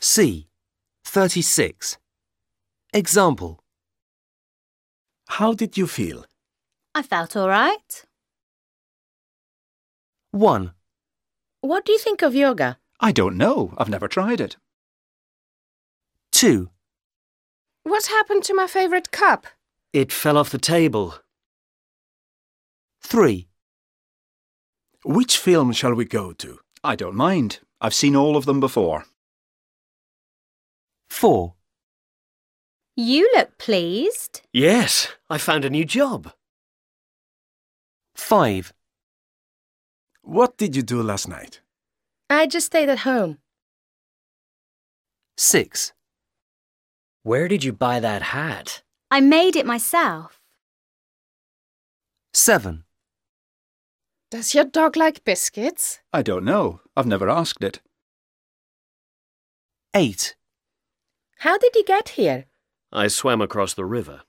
C. 36. Example. How did you feel? I felt all right. 1, What do you think of yoga? I don't know. I've never tried it. 2, What happened to my favorite cup? It fell off the table. 3, Which film shall we go to? I don't mind. I've seen all of them before. 4, You look pleased. Yes, I found a new job. 5, What did you do last night? I just stayed at home. 6, Where did you buy that hat? I made it myself. 7, Does your dog like biscuits? I don't know. I've never asked it. 8, How did you get here? I swam across the river.